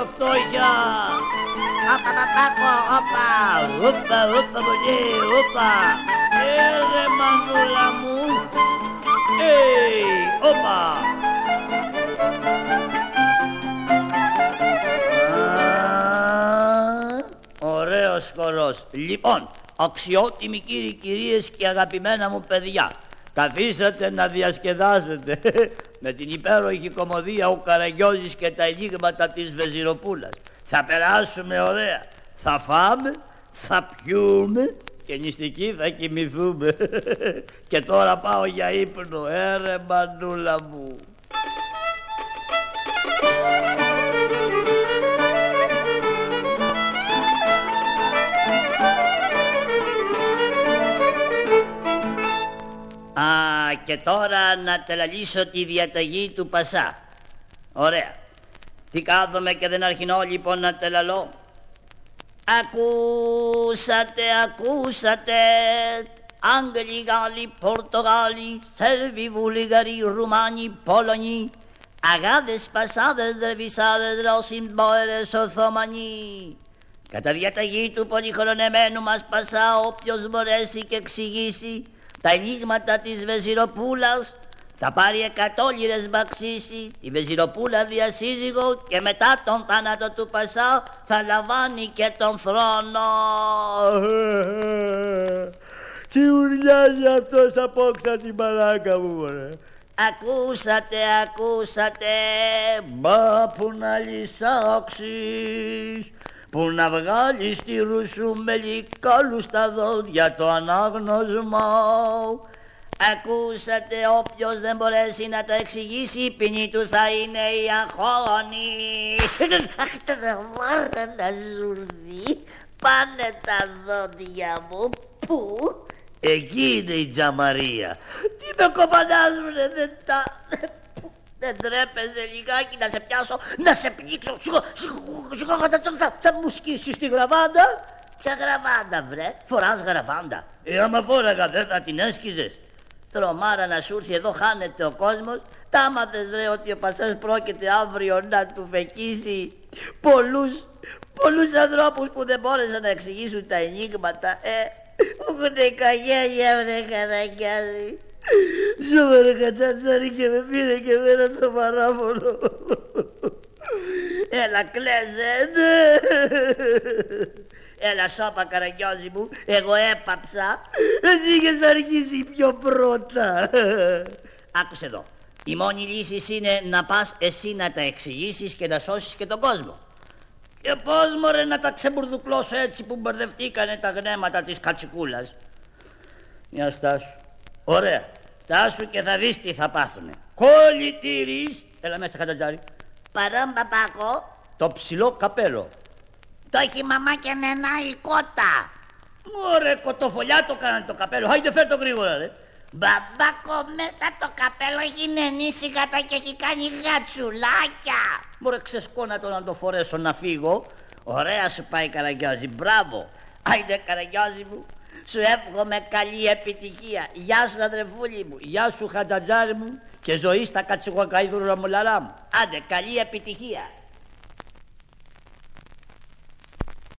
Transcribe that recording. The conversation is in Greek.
πίσω φτώχεια. Όπα παπάκο, όπα, όπα, όπα πολύ, όπα. Ε, ρε μανούλα μου. Ε, όπα. Ωραίος χορός. Λοιπόν, αξιότιμοι κύριοι, κυρίες και αγαπημένα μου παιδιά, καθίσατε να διασκεδάσετε με την υπέροχη κομμωδία «Ο Καραγιώζης και τα ενίγματα της Βεζιροπούλας». Θα περάσουμε ωραία. Θα φάμε, θα πιούμε και νηστικοί θα κοιμηθούμε. και τώρα πάω για ύπνο. Έρε μανούλα μου. Α, και τώρα να τελαλήσω τη διαταγή του Πασά. Ωραία. Τι κάθομαι και δεν αρχινώ λοιπόν να τελαλώ. Ακούσατε, ακούσατε, Άγγλοι, Γάλλοι, Πορτογάλοι, Σέλβοι, Βουλγαροί, Ρουμάνοι, Πόλωνοι, Αγάδες, Πασάδες, Δρεβισάδες, Ρώσοι, Μπόερες, Οθωμανοί. Κατά διαταγή του πολυχρονεμένου μας Πασά, όποιος μπορέσει και εξηγήσει τα ενίγματα της Βεζιροπούλας θα πάρει εκατό λίρες μπαξίσι, η Βεζιροπούλα διασύζυγο και μετά τον θάνατο του Πασά θα λαμβάνει και τον θρόνο. Τι ουρλιάζει αυτός απόξα την παράκα μου μωρέ. Ακούσατε, ακούσατε, μα που να λυσάξεις που να βγάλεις τη ρουσού με λικόλου στα δόντια το ανάγνωσμα. Ακούσατε όποιος δεν μπορέσει να το εξηγήσει η ποινή του θα είναι η αγχώνη. Αχ, τραβάρα να ζουρδί, πάνε τα δόντια μου, πού; Εκεί είναι η τζαμαρία. Τι με κοπανάζουνε, δεν τα... Δεν τρέπεζε λιγάκι να σε πιάσω, να σε πνίξω. Σιγό, σιγό, θα, θα μου σκίσεις τη γραβάντα. Ποια γραβάντα βρε, φοράς γραβάντα. Ε, άμα φόραγα δεν θα την έσκιζες. Τρομάρα να σου έρθει εδώ χάνεται ο κόσμος. Τα άμαθες βρε ότι ο Πασάς πρόκειται αύριο να του φεκίσει πολλούς, πολλούς ανθρώπους που δεν μπόρεσαν να εξηγήσουν τα ενίγματα. Ε, έχουν καγέλια βρε καραγκιάζει. Σοβαρά κατάτσαρη και με πήρε και μένα το παράπονο. Έλα κλαίζε, ναι. Έλα σώπα καραγκιόζη μου, εγώ έπαψα. Εσύ είχες αρχίσει πιο πρώτα. Άκουσε εδώ. Η μόνη λύση είναι να πας εσύ να τα εξηγήσεις και να σώσεις και τον κόσμο. Και πώς μωρέ να τα ξεμπουρδουκλώσω έτσι που μπερδευτήκανε τα γνέματα της κατσικούλας. Μια στάσου. Ωραία. Τάσου και θα δεις τι θα πάθουνε. Κολλητήρης. Έλα μέσα κατατζάρι. Παρόν παπάκο. Το ψηλό καπέλο. Το έχει μαμά και η κότα. Μωρέ κοτοφολιά το κάνανε το καπέλο. Χάιντε φέρ το γρήγορα ρε. Μπαμπάκο μέσα το καπέλο έχει νενήσει γάτα και έχει κάνει γατσουλάκια. Μωρέ ξεσκόνα το να το φορέσω να φύγω. Ωραία σου πάει καραγκιόζη. Μπράβο. Άιντε καραγκιόζη μου. Σου εύχομαι καλή επιτυχία. Γεια σου αδερφούλη μου. Γεια σου χατζατζάρι μου. Και ζωή στα κατσικοκαϊδούρα μου λαρά μου. Άντε καλή επιτυχία.